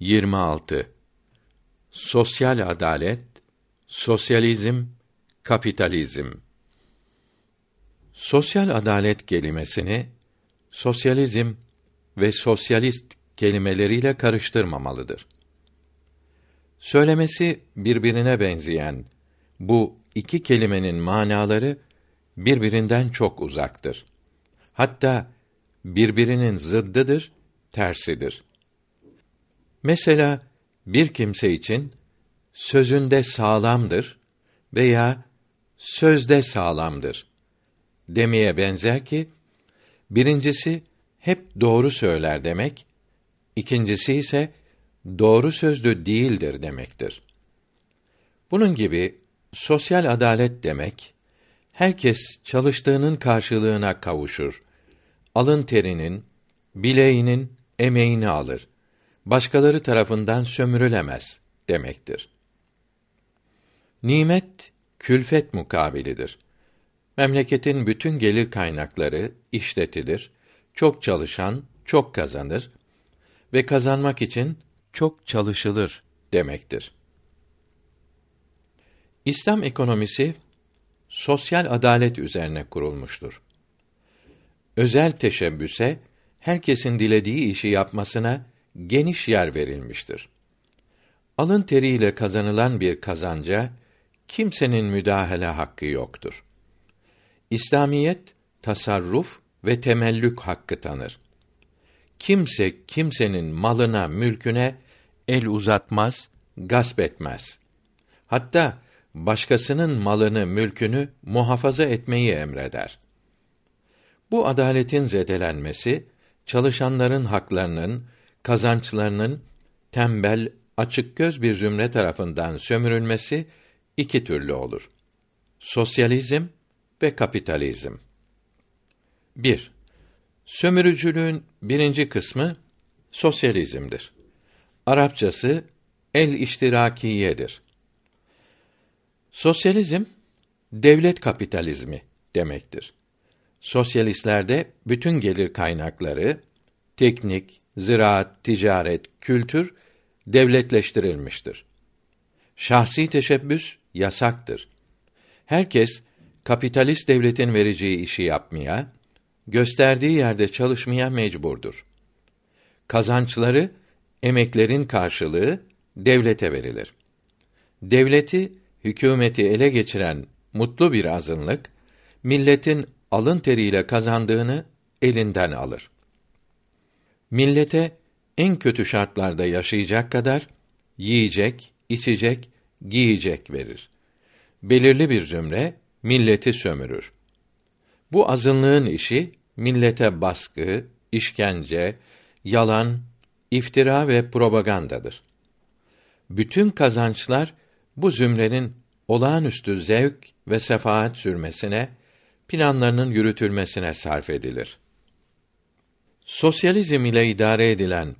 26 Sosyal adalet, sosyalizm, kapitalizm. Sosyal adalet kelimesini sosyalizm ve sosyalist kelimeleriyle karıştırmamalıdır. Söylemesi birbirine benzeyen bu iki kelimenin manaları birbirinden çok uzaktır. Hatta birbirinin zıddıdır, tersidir. Mesela bir kimse için sözünde sağlamdır veya sözde sağlamdır demeye benzer ki birincisi hep doğru söyler demek, ikincisi ise doğru sözlü değildir demektir. Bunun gibi sosyal adalet demek herkes çalıştığının karşılığına kavuşur. Alın terinin, bileğinin emeğini alır. Başkaları tarafından sömürülemez demektir. Nimet külfet mukabilidir. Memleketin bütün gelir kaynakları işletilir. Çok çalışan çok kazanır ve kazanmak için çok çalışılır demektir. İslam ekonomisi sosyal adalet üzerine kurulmuştur. Özel teşebbüse herkesin dilediği işi yapmasına geniş yer verilmiştir. Alın teriyle kazanılan bir kazanca kimsenin müdahale hakkı yoktur. İslamiyet tasarruf ve temellük hakkı tanır. Kimse kimsenin malına, mülküne el uzatmaz, gasp etmez. Hatta başkasının malını, mülkünü muhafaza etmeyi emreder. Bu adaletin zedelenmesi çalışanların haklarının, kazançlarının tembel, açık göz bir zümre tarafından sömürülmesi iki türlü olur. Sosyalizm ve kapitalizm. 1. Sömürücülüğün birinci kısmı sosyalizmdir. Arapçası el iştirakiyedir. Sosyalizm devlet kapitalizmi demektir. Sosyalistlerde bütün gelir kaynakları teknik, ziraat, ticaret, kültür devletleştirilmiştir. Şahsi teşebbüs yasaktır. Herkes kapitalist devletin vereceği işi yapmaya, gösterdiği yerde çalışmaya mecburdur. Kazançları emeklerin karşılığı devlete verilir. Devleti, hükümeti ele geçiren mutlu bir azınlık milletin alın teriyle kazandığını elinden alır. Millete en kötü şartlarda yaşayacak kadar yiyecek, içecek, giyecek verir. Belirli bir zümre milleti sömürür. Bu azınlığın işi millete baskı, işkence, yalan, iftira ve propagandadır. Bütün kazançlar bu zümrenin olağanüstü zevk ve sefaat sürmesine, planlarının yürütülmesine sarf edilir. Sosyalizm ile idare edilen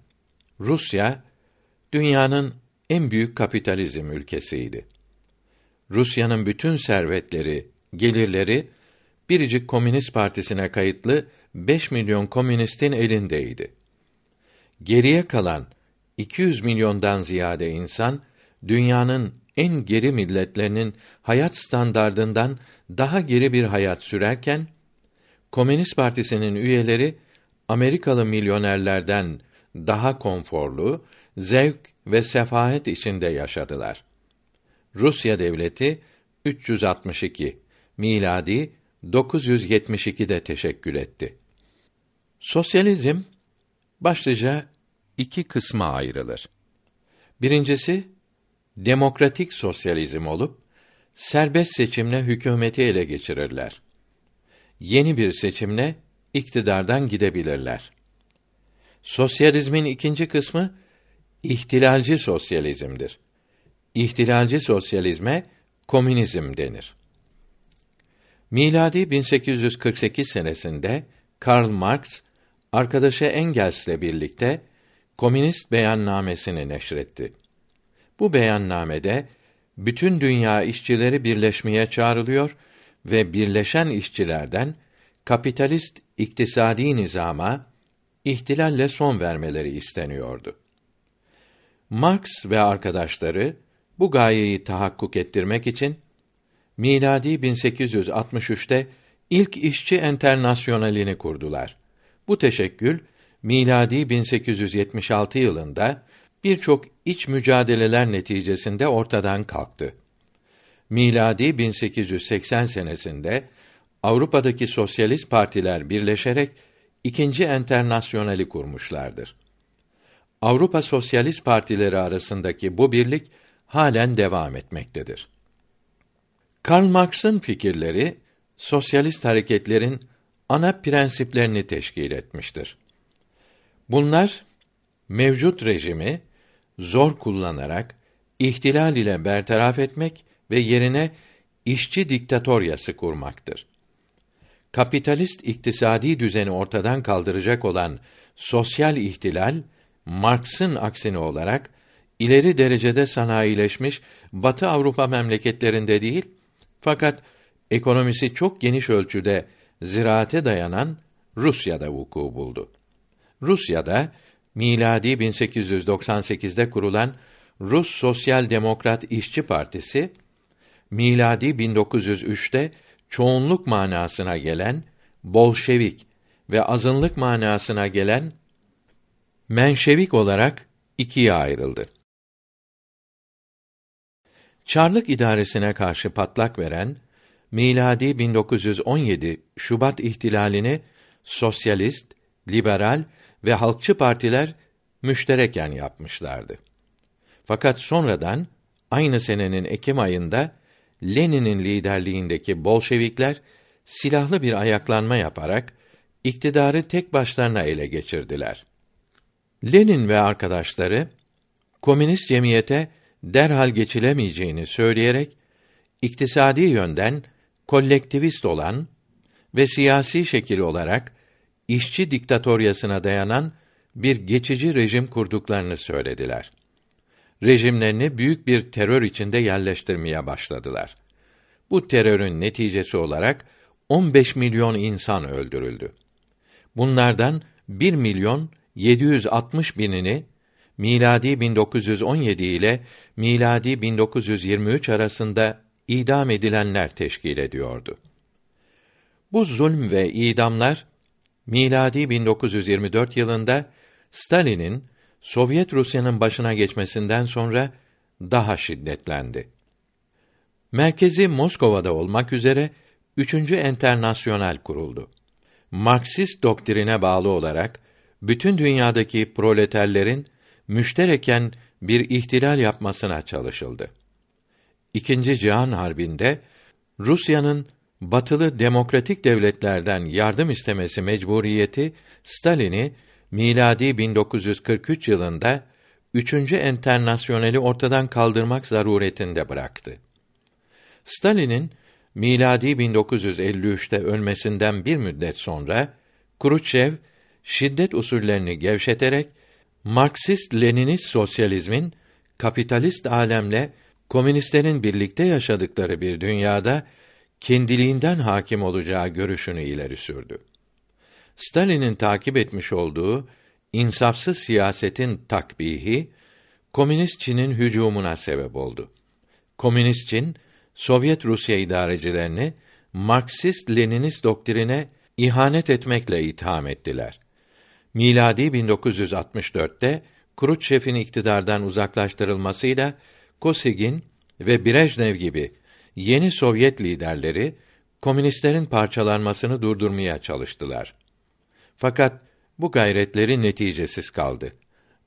Rusya dünyanın en büyük kapitalizm ülkesiydi. Rusya'nın bütün servetleri, gelirleri biricik Komünist Partisi'ne kayıtlı 5 milyon komünistin elindeydi. Geriye kalan 200 milyondan ziyade insan dünyanın en geri milletlerinin hayat standardından daha geri bir hayat sürerken Komünist Partisi'nin üyeleri Amerikalı milyonerlerden daha konforlu, zevk ve sefahet içinde yaşadılar. Rusya devleti 362 miladi 972'de teşekkül etti. Sosyalizm başlıca iki kısma ayrılır. Birincisi demokratik sosyalizm olup serbest seçimle hükümeti ele geçirirler. Yeni bir seçimle iktidardan gidebilirler. Sosyalizmin ikinci kısmı ihtilalci sosyalizmdir. İhtilalci sosyalizme komünizm denir. Miladi 1848 senesinde Karl Marx arkadaşı Engels'le birlikte Komünist Beyannamesini neşretti. Bu beyannamede bütün dünya işçileri birleşmeye çağrılıyor ve birleşen işçilerden kapitalist iktisadi nizama ihtilalle son vermeleri isteniyordu. Marx ve arkadaşları bu gayeyi tahakkuk ettirmek için miladi 1863'te ilk işçi enternasyonalini kurdular. Bu teşekkül miladi 1876 yılında birçok iç mücadeleler neticesinde ortadan kalktı. Miladi 1880 senesinde Avrupa'daki sosyalist partiler birleşerek ikinci enternasyonali kurmuşlardır. Avrupa Sosyalist Partileri arasındaki bu birlik halen devam etmektedir. Karl Marx'ın fikirleri sosyalist hareketlerin ana prensiplerini teşkil etmiştir. Bunlar mevcut rejimi zor kullanarak ihtilal ile bertaraf etmek ve yerine işçi diktatoryası kurmaktır. Kapitalist iktisadi düzeni ortadan kaldıracak olan sosyal ihtilal Marx'ın aksine olarak ileri derecede sanayileşmiş Batı Avrupa memleketlerinde değil fakat ekonomisi çok geniş ölçüde ziraate dayanan Rusya'da vuku buldu. Rusya'da miladi 1898'de kurulan Rus Sosyal Demokrat İşçi Partisi miladi 1903'te çoğunluk manasına gelen Bolşevik ve azınlık manasına gelen Menşevik olarak ikiye ayrıldı. Çarlık idaresine karşı patlak veren miladi 1917 Şubat ihtilalini sosyalist, liberal ve halkçı partiler müştereken yapmışlardı. Fakat sonradan aynı senenin Ekim ayında Lenin'in liderliğindeki Bolşevikler silahlı bir ayaklanma yaparak iktidarı tek başlarına ele geçirdiler. Lenin ve arkadaşları komünist cemiyete derhal geçilemeyeceğini söyleyerek iktisadi yönden kolektivist olan ve siyasi şekil olarak işçi diktatoryasına dayanan bir geçici rejim kurduklarını söylediler. Rejimlerini büyük bir terör içinde yerleştirmeye başladılar. Bu terörün neticesi olarak 15 milyon insan öldürüldü. Bunlardan 1 milyon 760 binini miladi 1917 ile miladi 1923 arasında idam edilenler teşkil ediyordu. Bu zulm ve idamlar miladi 1924 yılında Stalin'in Sovyet Rusya'nın başına geçmesinden sonra daha şiddetlendi. Merkezi Moskova'da olmak üzere üçüncü enternasyonal kuruldu. Marksist doktrine bağlı olarak bütün dünyadaki proleterlerin müştereken bir ihtilal yapmasına çalışıldı. İkinci Cihan Harbi'nde Rusya'nın batılı demokratik devletlerden yardım istemesi mecburiyeti Stalin'i miladi 1943 yılında üçüncü enternasyoneli ortadan kaldırmak zaruretinde bıraktı. Stalin'in miladi 1953'te ölmesinden bir müddet sonra Kruşçev şiddet usullerini gevşeterek Marksist-Leninist sosyalizmin kapitalist alemle komünistlerin birlikte yaşadıkları bir dünyada kendiliğinden hakim olacağı görüşünü ileri sürdü. Stalin'in takip etmiş olduğu insafsız siyasetin takbihi komünist Çin'in hücumuna sebep oldu. Komünist Çin Sovyet Rusya idarecilerini Marksist Leninist doktrine ihanet etmekle itham ettiler. Miladi 1964'te Kruşçev'in iktidardan uzaklaştırılmasıyla Kosigin ve Brejnev gibi yeni Sovyet liderleri komünistlerin parçalanmasını durdurmaya çalıştılar. Fakat bu gayretleri neticesiz kaldı.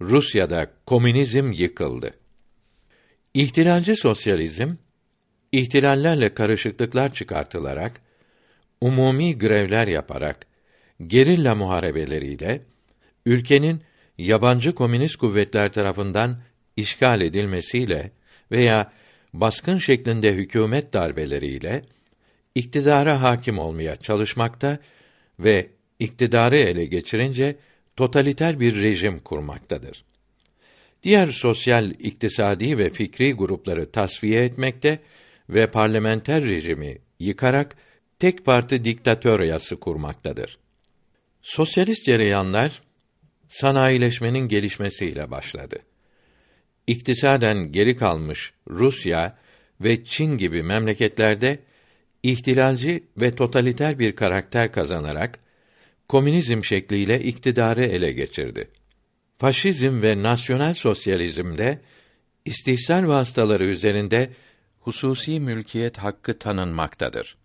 Rusya'da komünizm yıkıldı. İhtilalci sosyalizm ihtilallerle karışıklıklar çıkartılarak umumi grevler yaparak gerilla muharebeleriyle ülkenin yabancı komünist kuvvetler tarafından işgal edilmesiyle veya baskın şeklinde hükümet darbeleriyle iktidara hakim olmaya çalışmakta ve iktidarı ele geçirince totaliter bir rejim kurmaktadır. Diğer sosyal, iktisadi ve fikri grupları tasfiye etmekte ve parlamenter rejimi yıkarak tek parti diktatöryası kurmaktadır. Sosyalist cereyanlar sanayileşmenin gelişmesiyle başladı. iktisaden geri kalmış Rusya ve Çin gibi memleketlerde ihtilalci ve totaliter bir karakter kazanarak komünizm şekliyle iktidarı ele geçirdi. Faşizm ve nasyonal sosyalizmde istihsal vasıtaları üzerinde hususi mülkiyet hakkı tanınmaktadır.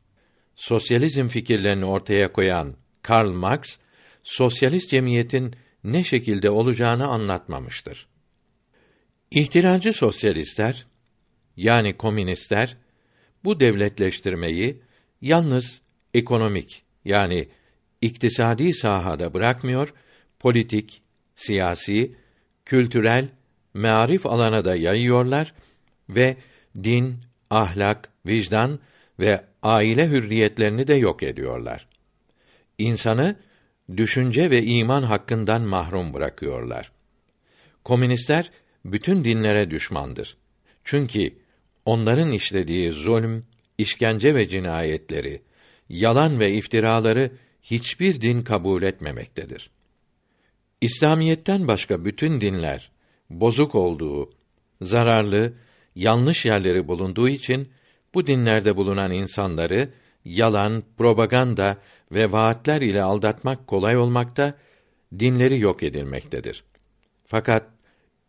Sosyalizm fikirlerini ortaya koyan Karl Marx, sosyalist cemiyetin ne şekilde olacağını anlatmamıştır. İhtilalci sosyalistler yani komünistler bu devletleştirmeyi yalnız ekonomik yani iktisadi sahada bırakmıyor, politik, siyasi, kültürel, mearif alana da yayıyorlar ve din, ahlak, vicdan ve aile hürriyetlerini de yok ediyorlar. İnsanı düşünce ve iman hakkından mahrum bırakıyorlar. Komünistler bütün dinlere düşmandır. Çünkü onların işlediği zulm, işkence ve cinayetleri, yalan ve iftiraları hiçbir din kabul etmemektedir. İslamiyetten başka bütün dinler bozuk olduğu, zararlı, yanlış yerleri bulunduğu için bu dinlerde bulunan insanları yalan, propaganda ve vaatler ile aldatmak kolay olmakta, dinleri yok edilmektedir. Fakat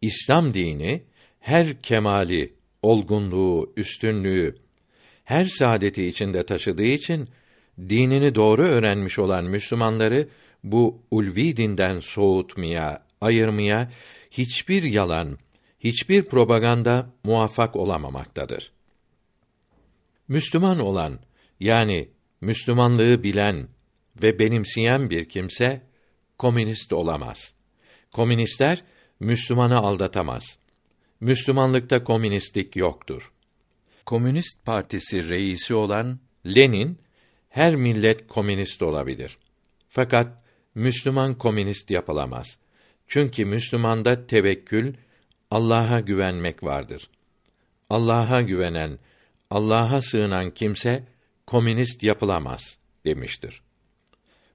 İslam dini her kemali, olgunluğu, üstünlüğü, her saadeti içinde taşıdığı için dinini doğru öğrenmiş olan Müslümanları bu ulvi dinden soğutmaya, ayırmaya hiçbir yalan, hiçbir propaganda muvaffak olamamaktadır. Müslüman olan yani Müslümanlığı bilen ve benimseyen bir kimse komünist olamaz. Komünistler Müslümanı aldatamaz. Müslümanlıkta komünistlik yoktur. Komünist Partisi reisi olan Lenin her millet komünist olabilir. Fakat Müslüman komünist yapılamaz. Çünkü Müslümanda tevekkül, Allah'a güvenmek vardır. Allah'a güvenen, Allah'a sığınan kimse komünist yapılamaz demiştir.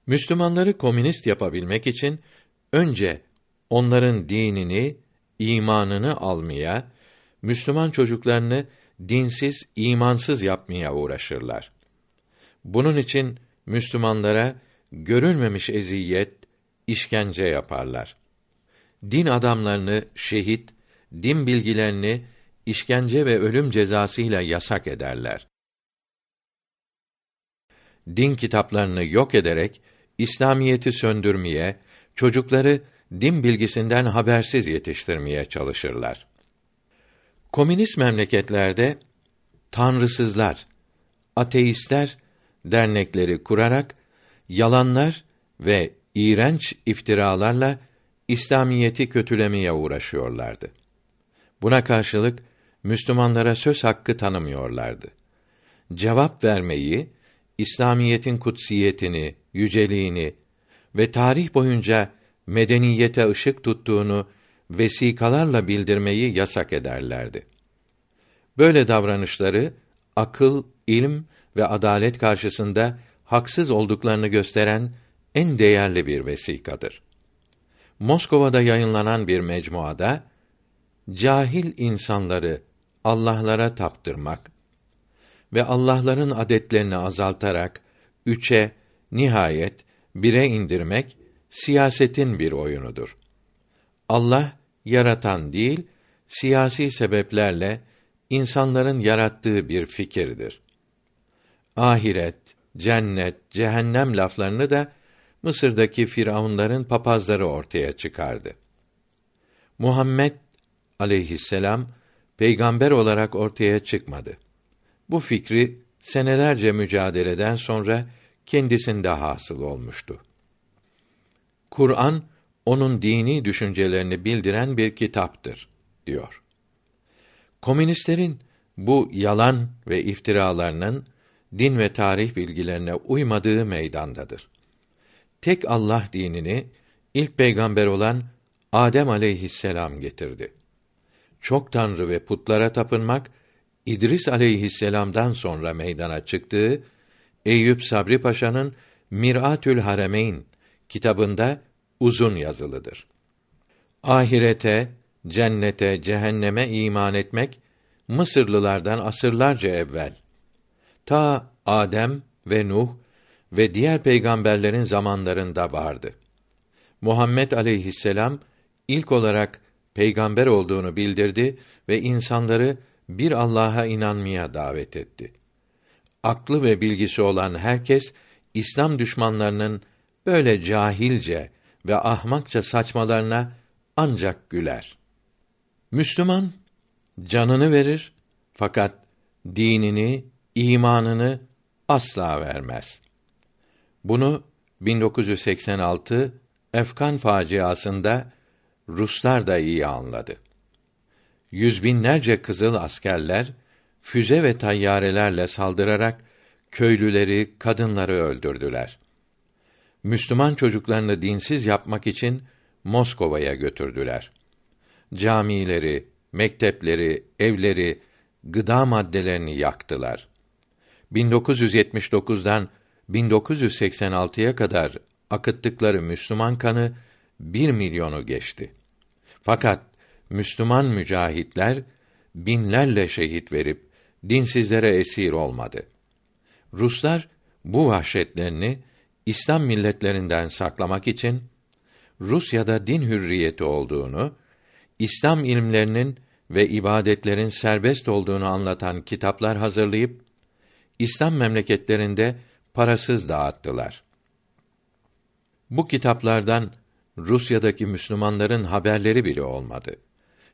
Müslümanları komünist yapabilmek için önce onların dinini, imanını almaya, Müslüman çocuklarını dinsiz, imansız yapmaya uğraşırlar. Bunun için Müslümanlara görülmemiş eziyet, işkence yaparlar. Din adamlarını şehit, din bilgilerini işkence ve ölüm cezasıyla yasak ederler. Din kitaplarını yok ederek İslamiyeti söndürmeye, çocukları din bilgisinden habersiz yetiştirmeye çalışırlar. Komünist memleketlerde tanrısızlar, ateistler dernekleri kurarak yalanlar ve iğrenç iftiralarla İslamiyeti kötülemeye uğraşıyorlardı. Buna karşılık Müslümanlara söz hakkı tanımıyorlardı. Cevap vermeyi, İslamiyetin kutsiyetini, yüceliğini ve tarih boyunca medeniyete ışık tuttuğunu vesikalarla bildirmeyi yasak ederlerdi. Böyle davranışları akıl, ilim ve adalet karşısında haksız olduklarını gösteren en değerli bir vesikadır. Moskova'da yayınlanan bir mecmuada cahil insanları Allah'lara taptırmak ve Allah'ların adetlerini azaltarak üçe nihayet bire indirmek siyasetin bir oyunudur. Allah yaratan değil, siyasi sebeplerle insanların yarattığı bir fikirdir. Ahiret, cennet, cehennem laflarını da Mısır'daki firavunların papazları ortaya çıkardı. Muhammed aleyhisselam peygamber olarak ortaya çıkmadı. Bu fikri senelerce mücadeleden sonra kendisinde hasıl olmuştu. Kur'an onun dini düşüncelerini bildiren bir kitaptır diyor. Komünistlerin bu yalan ve iftiralarının din ve tarih bilgilerine uymadığı meydandadır. Tek Allah dinini ilk peygamber olan Adem aleyhisselam getirdi. Çok tanrı ve putlara tapınmak İdris aleyhisselam'dan sonra meydana çıktığı Eyüp Sabri Paşa'nın Miratül Haremeyn kitabında uzun yazılıdır. Ahirete, cennete, cehenneme iman etmek Mısırlılardan asırlarca evvel ta Adem ve Nuh ve diğer peygamberlerin zamanlarında vardı. Muhammed aleyhisselam ilk olarak peygamber olduğunu bildirdi ve insanları bir Allah'a inanmaya davet etti. Aklı ve bilgisi olan herkes İslam düşmanlarının böyle cahilce ve ahmakça saçmalarına ancak güler. Müslüman canını verir fakat dinini, imanını asla vermez. Bunu 1986 Efkan faciasında Ruslar da iyi anladı. Yüz binlerce kızıl askerler füze ve tayyarelerle saldırarak köylüleri, kadınları öldürdüler. Müslüman çocuklarını dinsiz yapmak için Moskova'ya götürdüler. Camileri, mektepleri, evleri, gıda maddelerini yaktılar. 1979'dan 1986'ya kadar akıttıkları Müslüman kanı bir milyonu geçti. Fakat Müslüman mücahitler binlerle şehit verip dinsizlere esir olmadı. Ruslar bu vahşetlerini İslam milletlerinden saklamak için Rusya'da din hürriyeti olduğunu, İslam ilimlerinin ve ibadetlerin serbest olduğunu anlatan kitaplar hazırlayıp İslam memleketlerinde parasız dağıttılar. Bu kitaplardan Rusya'daki Müslümanların haberleri bile olmadı.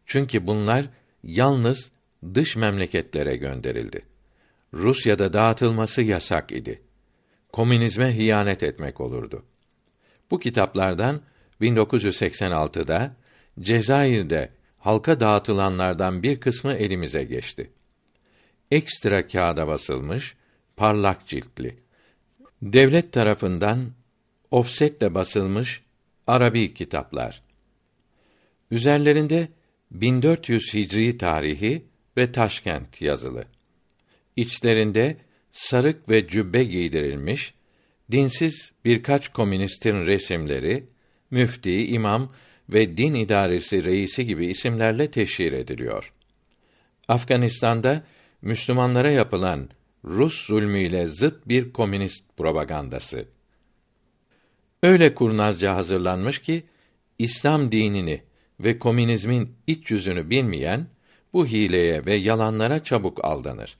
Çünkü bunlar yalnız dış memleketlere gönderildi. Rusya'da dağıtılması yasak idi. Komünizme hiyanet etmek olurdu. Bu kitaplardan 1986'da Cezayir'de halka dağıtılanlardan bir kısmı elimize geçti. Ekstra kağıda basılmış, parlak ciltli. Devlet tarafından ofsetle basılmış Arabi kitaplar. Üzerlerinde 1400 Hicri tarihi ve Taşkent yazılı. İçlerinde sarık ve cübbe giydirilmiş, dinsiz birkaç komünistin resimleri, müfti, imam ve din idaresi reisi gibi isimlerle teşhir ediliyor. Afganistan'da Müslümanlara yapılan Rus zulmüyle zıt bir komünist propagandası. Öyle kurnazca hazırlanmış ki İslam dinini ve komünizmin iç yüzünü bilmeyen bu hileye ve yalanlara çabuk aldanır.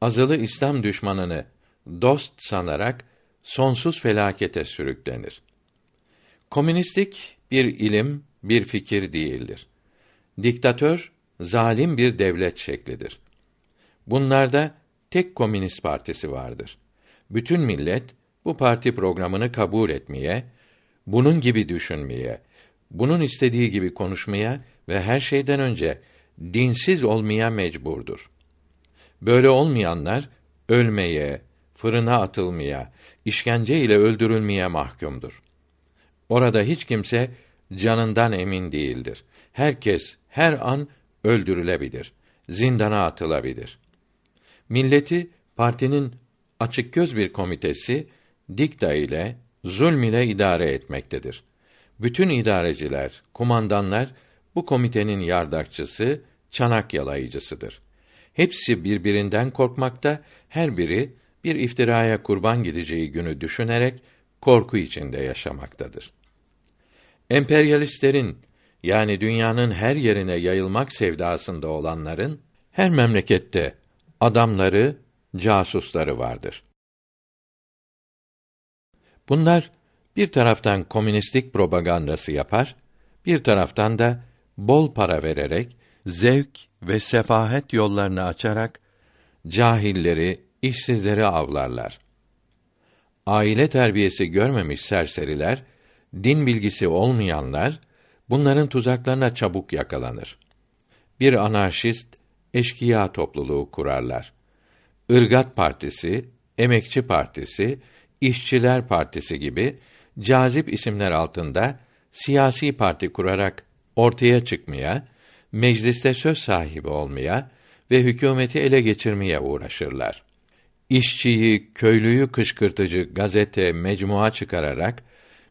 Azılı İslam düşmanını dost sanarak sonsuz felakete sürüklenir. Komünistlik bir ilim, bir fikir değildir. Diktatör zalim bir devlet şeklidir. Bunlarda tek komünist partisi vardır. Bütün millet bu parti programını kabul etmeye, bunun gibi düşünmeye, bunun istediği gibi konuşmaya ve her şeyden önce dinsiz olmaya mecburdur. Böyle olmayanlar ölmeye, fırına atılmaya, işkence ile öldürülmeye mahkumdur. Orada hiç kimse canından emin değildir. Herkes her an öldürülebilir, zindana atılabilir. Milleti partinin açık göz bir komitesi dikta ile zulm ile idare etmektedir. Bütün idareciler, kumandanlar bu komitenin yardakçısı, çanak yalayıcısıdır. Hepsi birbirinden korkmakta, her biri bir iftiraya kurban gideceği günü düşünerek korku içinde yaşamaktadır. Emperyalistlerin yani dünyanın her yerine yayılmak sevdasında olanların her memlekette adamları, casusları vardır. Bunlar bir taraftan komünistlik propagandası yapar, bir taraftan da bol para vererek zevk ve sefahet yollarını açarak cahilleri, işsizleri avlarlar. Aile terbiyesi görmemiş serseriler, din bilgisi olmayanlar bunların tuzaklarına çabuk yakalanır. Bir anarşist eşkıya topluluğu kurarlar. Irgat Partisi, Emekçi Partisi, İşçiler Partisi gibi cazip isimler altında siyasi parti kurarak ortaya çıkmaya, mecliste söz sahibi olmaya ve hükümeti ele geçirmeye uğraşırlar. İşçiyi, köylüyü kışkırtıcı gazete, mecmua çıkararak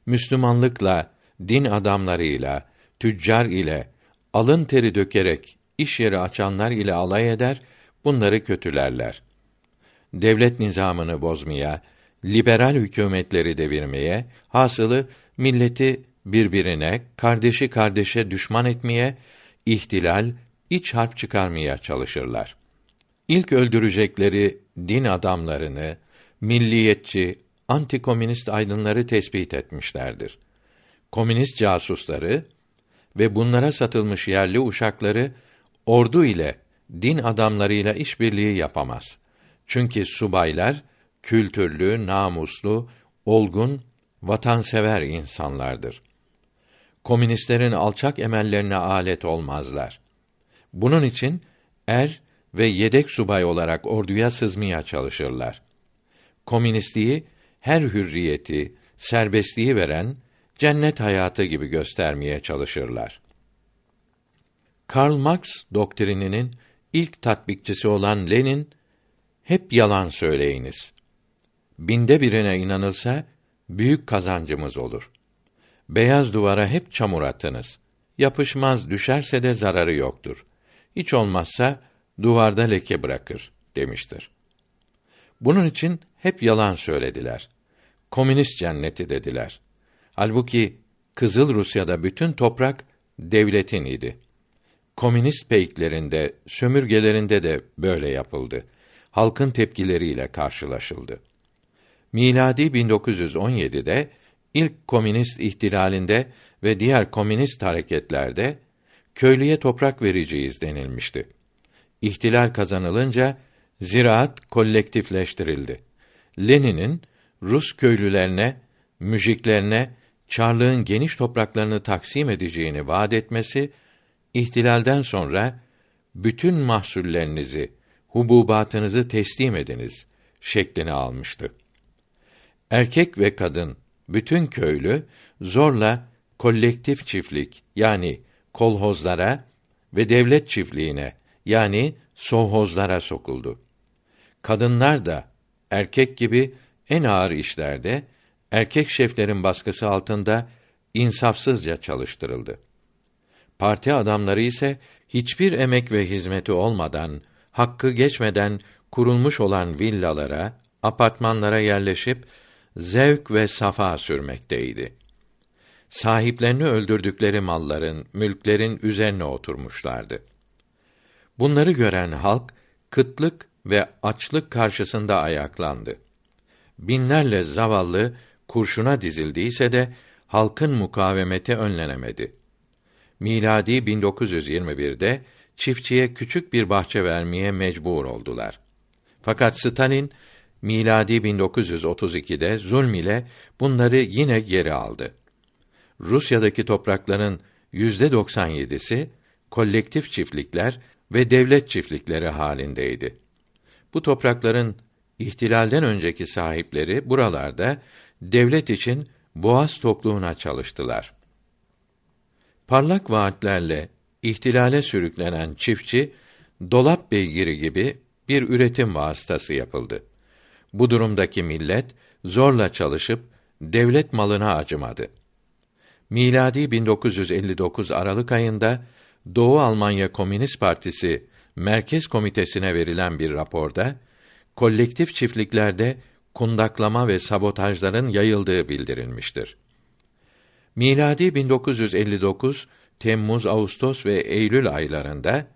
Müslümanlıkla, din adamlarıyla, tüccar ile, alın teri dökerek iş yeri açanlar ile alay eder, bunları kötülerler. Devlet nizamını bozmaya, liberal hükümetleri devirmeye, hasılı milleti birbirine, kardeşi kardeşe düşman etmeye, ihtilal, iç harp çıkarmaya çalışırlar. İlk öldürecekleri din adamlarını, milliyetçi, antikomünist aydınları tespit etmişlerdir. Komünist casusları ve bunlara satılmış yerli uşakları ordu ile din adamlarıyla işbirliği yapamaz. Çünkü subaylar kültürlü, namuslu, olgun, vatansever insanlardır. Komünistlerin alçak emellerine alet olmazlar. Bunun için er ve yedek subay olarak orduya sızmaya çalışırlar. Komünistliği her hürriyeti, serbestliği veren cennet hayatı gibi göstermeye çalışırlar. Karl Marx doktrininin ilk tatbikçisi olan Lenin hep yalan söyleyiniz. Binde birine inanılsa büyük kazancımız olur. Beyaz duvara hep çamur atınız. Yapışmaz düşerse de zararı yoktur. Hiç olmazsa duvarda leke bırakır demiştir. Bunun için hep yalan söylediler. Komünist cenneti dediler. Halbuki Kızıl Rusya'da bütün toprak devletin idi. Komünist peyklerinde, sömürgelerinde de böyle yapıldı. Halkın tepkileriyle karşılaşıldı. Miladi 1917'de ilk komünist ihtilalinde ve diğer komünist hareketlerde köylüye toprak vereceğiz denilmişti. İhtilal kazanılınca ziraat kolektifleştirildi. Lenin'in Rus köylülerine, müjiklerine çarlığın geniş topraklarını taksim edeceğini vaat etmesi ihtilalden sonra bütün mahsullerinizi, hububatınızı teslim ediniz şeklini almıştı. Erkek ve kadın, bütün köylü zorla kolektif çiftlik yani kolhozlara ve devlet çiftliğine yani sohozlara sokuldu. Kadınlar da erkek gibi en ağır işlerde erkek şeflerin baskısı altında insafsızca çalıştırıldı. Parti adamları ise hiçbir emek ve hizmeti olmadan, hakkı geçmeden kurulmuş olan villalara, apartmanlara yerleşip zevk ve safa sürmekteydi. Sahiplerini öldürdükleri malların, mülklerin üzerine oturmuşlardı. Bunları gören halk kıtlık ve açlık karşısında ayaklandı. Binlerle zavallı kurşuna dizildiyse de halkın mukavemeti önlenemedi. Miladi 1921'de çiftçiye küçük bir bahçe vermeye mecbur oldular. Fakat Stalin miladi 1932'de zulm ile bunları yine geri aldı. Rusya'daki toprakların yüzde 97'si kolektif çiftlikler ve devlet çiftlikleri halindeydi. Bu toprakların ihtilalden önceki sahipleri buralarda devlet için boğaz tokluğuna çalıştılar. Parlak vaatlerle ihtilale sürüklenen çiftçi dolap beygiri gibi bir üretim vasıtası yapıldı. Bu durumdaki millet zorla çalışıp devlet malına acımadı. Miladi 1959 Aralık ayında Doğu Almanya Komünist Partisi Merkez Komitesi'ne verilen bir raporda kolektif çiftliklerde kundaklama ve sabotajların yayıldığı bildirilmiştir. Miladi 1959 Temmuz, Ağustos ve Eylül aylarında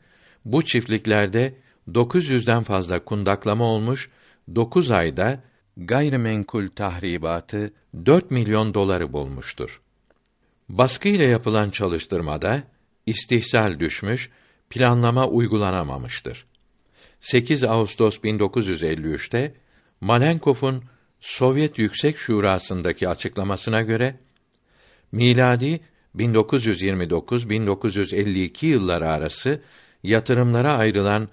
bu çiftliklerde 900'den fazla kundaklama olmuş, 9 ayda gayrimenkul tahribatı 4 milyon doları bulmuştur. Baskı ile yapılan çalıştırmada istihsal düşmüş, planlama uygulanamamıştır. 8 Ağustos 1953'te Malenkov'un Sovyet Yüksek Şurası'ndaki açıklamasına göre miladi 1929-1952 yılları arası yatırımlara ayrılan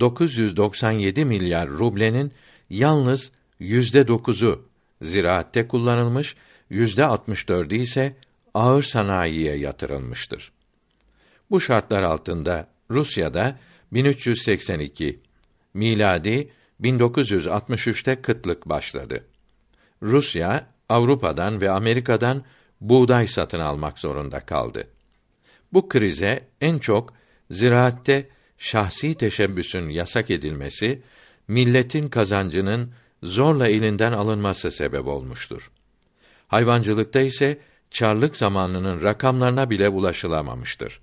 997 milyar rublenin yalnız yüzde dokuzu ziraatte kullanılmış, yüzde 64'ü ise ağır sanayiye yatırılmıştır. Bu şartlar altında Rusya'da 1382 miladi 1963'te kıtlık başladı. Rusya Avrupa'dan ve Amerika'dan buğday satın almak zorunda kaldı. Bu krize en çok ziraatte şahsi teşebbüsün yasak edilmesi, milletin kazancının zorla elinden alınması sebep olmuştur. Hayvancılıkta ise çarlık zamanının rakamlarına bile ulaşılamamıştır.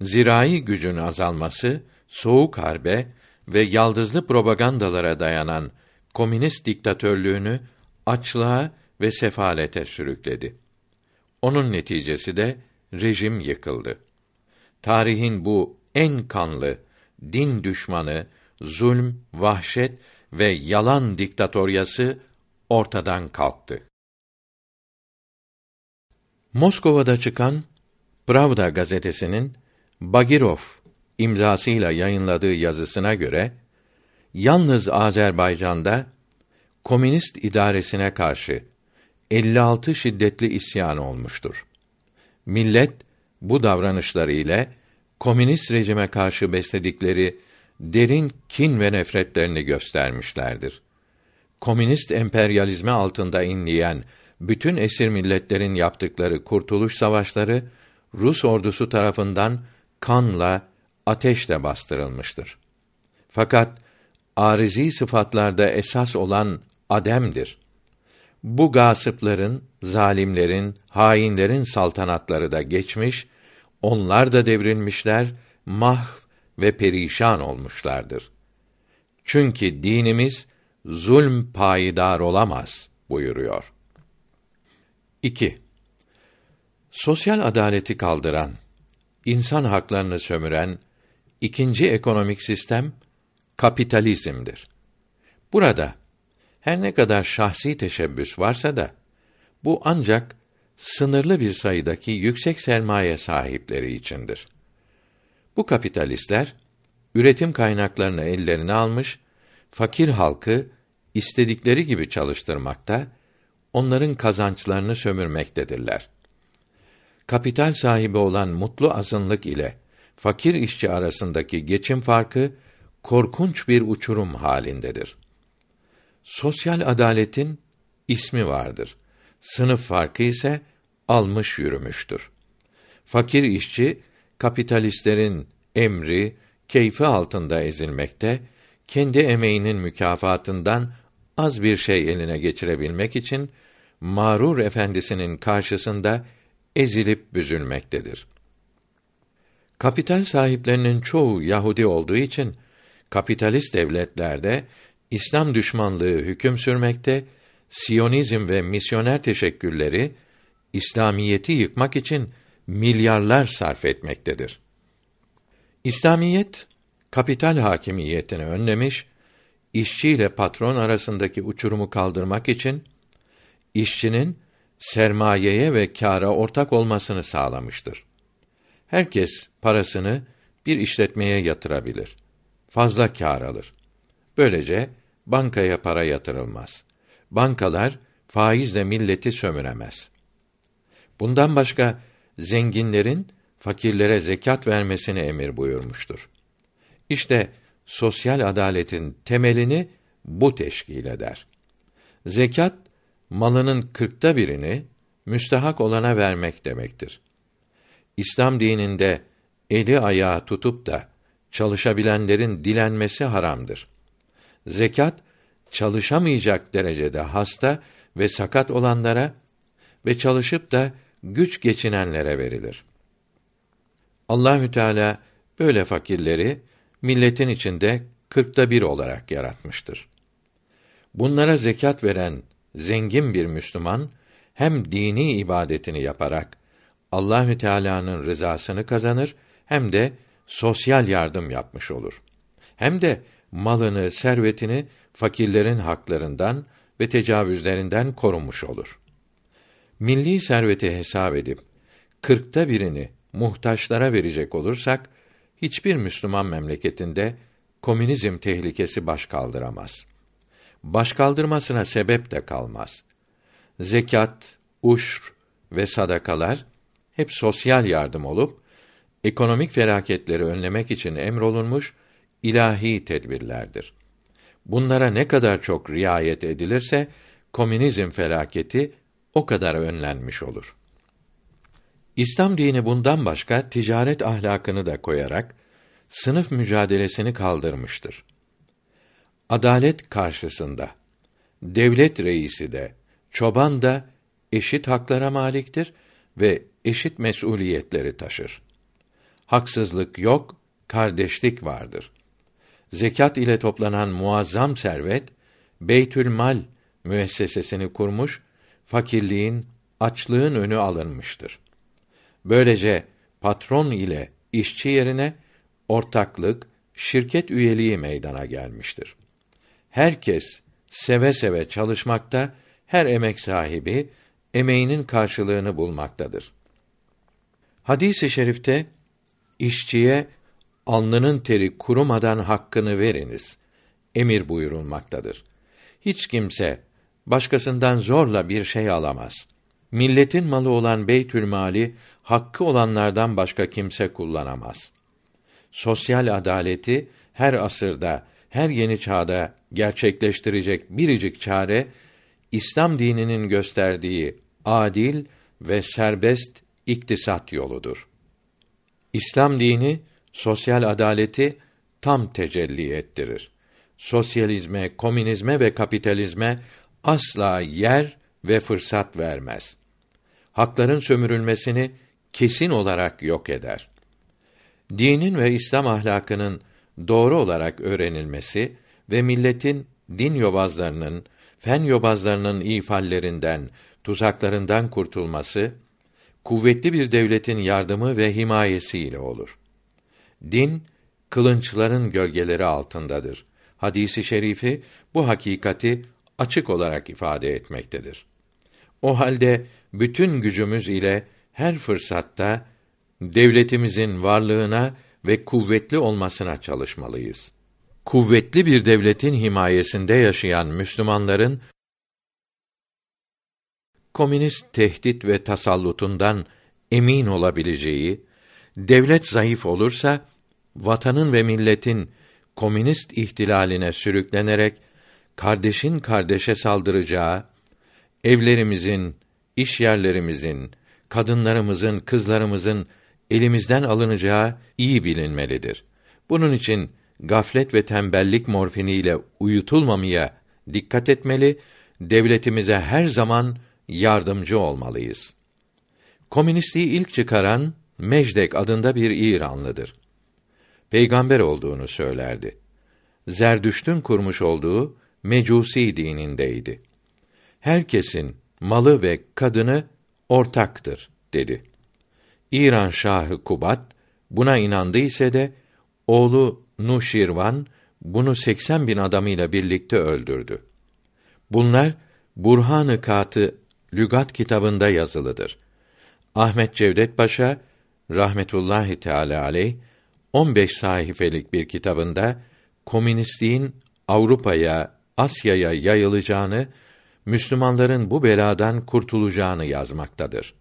Zirai gücün azalması, soğuk harbe ve yaldızlı propagandalara dayanan komünist diktatörlüğünü açlığa ve sefalete sürükledi. Onun neticesi de rejim yıkıldı. Tarihin bu en kanlı din düşmanı, zulm, vahşet ve yalan diktatoryası ortadan kalktı. Moskova'da çıkan Pravda gazetesinin Bagirov imzasıyla yayınladığı yazısına göre yalnız Azerbaycan'da komünist idaresine karşı 56 şiddetli isyan olmuştur. Millet bu davranışları ile komünist rejime karşı besledikleri derin kin ve nefretlerini göstermişlerdir. Komünist emperyalizme altında inleyen bütün esir milletlerin yaptıkları kurtuluş savaşları Rus ordusu tarafından kanla, ateşle bastırılmıştır. Fakat arizi sıfatlarda esas olan ademdir. Bu gasıpların, zalimlerin, hainlerin saltanatları da geçmiş, onlar da devrilmişler, mahv ve perişan olmuşlardır. Çünkü dinimiz zulm payidar olamaz buyuruyor. 2. Sosyal adaleti kaldıran, insan haklarını sömüren ikinci ekonomik sistem kapitalizmdir. Burada her ne kadar şahsi teşebbüs varsa da bu ancak sınırlı bir sayıdaki yüksek sermaye sahipleri içindir. Bu kapitalistler üretim kaynaklarını ellerine almış, fakir halkı istedikleri gibi çalıştırmakta, onların kazançlarını sömürmektedirler. Kapital sahibi olan mutlu azınlık ile fakir işçi arasındaki geçim farkı korkunç bir uçurum halindedir. Sosyal adaletin ismi vardır. Sınıf farkı ise almış yürümüştür. Fakir işçi kapitalistlerin emri, keyfi altında ezilmekte, kendi emeğinin mükafatından az bir şey eline geçirebilmek için mağrur efendisinin karşısında ezilip büzülmektedir. Kapital sahiplerinin çoğu Yahudi olduğu için kapitalist devletlerde İslam düşmanlığı hüküm sürmekte, Siyonizm ve misyoner teşekkülleri İslamiyeti yıkmak için milyarlar sarf etmektedir. İslamiyet kapital hakimiyetini önlemiş, işçi ile patron arasındaki uçurumu kaldırmak için işçinin sermayeye ve kâra ortak olmasını sağlamıştır. Herkes parasını bir işletmeye yatırabilir. Fazla kâr alır. Böylece bankaya para yatırılmaz. Bankalar faizle milleti sömüremez. Bundan başka zenginlerin fakirlere zekat vermesini emir buyurmuştur. İşte sosyal adaletin temelini bu teşkil eder. Zekat malının kırkta birini müstahak olana vermek demektir. İslam dininde eli ayağı tutup da çalışabilenlerin dilenmesi haramdır. Zekat çalışamayacak derecede hasta ve sakat olanlara ve çalışıp da güç geçinenlere verilir. Allahü Teala böyle fakirleri milletin içinde kırkta bir olarak yaratmıştır. Bunlara zekat veren zengin bir Müslüman hem dini ibadetini yaparak Allahü Teala'nın rızasını kazanır hem de sosyal yardım yapmış olur. Hem de malını, servetini fakirlerin haklarından ve tecavüzlerinden korumuş olur. Milli serveti hesap edip kırkta birini muhtaçlara verecek olursak hiçbir Müslüman memleketinde komünizm tehlikesi baş kaldıramaz. Baş kaldırmasına sebep de kalmaz. Zekat, uşr ve sadakalar hep sosyal yardım olup ekonomik felaketleri önlemek için emrolunmuş ilahi tedbirlerdir. Bunlara ne kadar çok riayet edilirse komünizm felaketi o kadar önlenmiş olur. İslam dini bundan başka ticaret ahlakını da koyarak sınıf mücadelesini kaldırmıştır. Adalet karşısında devlet reisi de çoban da eşit haklara maliktir ve eşit mesuliyetleri taşır. Haksızlık yok, kardeşlik vardır. Zekat ile toplanan muazzam servet Beytülmal müessesesini kurmuş, fakirliğin, açlığın önü alınmıştır. Böylece patron ile işçi yerine ortaklık, şirket üyeliği meydana gelmiştir. Herkes seve seve çalışmakta, her emek sahibi emeğinin karşılığını bulmaktadır. Hadis-i şerifte işçiye alnının teri kurumadan hakkını veriniz emir buyurulmaktadır. Hiç kimse başkasından zorla bir şey alamaz. Milletin malı olan Beytül Mali hakkı olanlardan başka kimse kullanamaz. Sosyal adaleti her asırda, her yeni çağda gerçekleştirecek biricik çare İslam dininin gösterdiği adil ve serbest iktisat yoludur. İslam dini sosyal adaleti tam tecelli ettirir. Sosyalizme, komünizme ve kapitalizme asla yer ve fırsat vermez. Hakların sömürülmesini kesin olarak yok eder. Dinin ve İslam ahlakının doğru olarak öğrenilmesi ve milletin din yobazlarının, fen yobazlarının ifallerinden, tuzaklarından kurtulması kuvvetli bir devletin yardımı ve himayesiyle olur. Din kılınçların gölgeleri altındadır. Hadisi şerifi bu hakikati açık olarak ifade etmektedir. O halde bütün gücümüz ile her fırsatta devletimizin varlığına ve kuvvetli olmasına çalışmalıyız. Kuvvetli bir devletin himayesinde yaşayan Müslümanların komünist tehdit ve tasallutundan emin olabileceği, devlet zayıf olursa vatanın ve milletin komünist ihtilaline sürüklenerek kardeşin kardeşe saldıracağı, evlerimizin, iş yerlerimizin, kadınlarımızın, kızlarımızın elimizden alınacağı iyi bilinmelidir. Bunun için gaflet ve tembellik morfiniyle uyutulmamaya dikkat etmeli, devletimize her zaman yardımcı olmalıyız. Komünistliği ilk çıkaran Mecdek adında bir İranlıdır. Peygamber olduğunu söylerdi. Zerdüşt'ün kurmuş olduğu Mecusi dinindeydi. Herkesin malı ve kadını ortaktır dedi. İran Şahı Kubat buna inandı ise de oğlu Nuşirvan bunu 80 bin adamıyla birlikte öldürdü. Bunlar Burhan-ı Katı lügat kitabında yazılıdır. Ahmet Cevdet Paşa rahmetullahi teala aleyh 15 sahifelik bir kitabında komünistliğin Avrupa'ya, Asya'ya yayılacağını, Müslümanların bu beladan kurtulacağını yazmaktadır.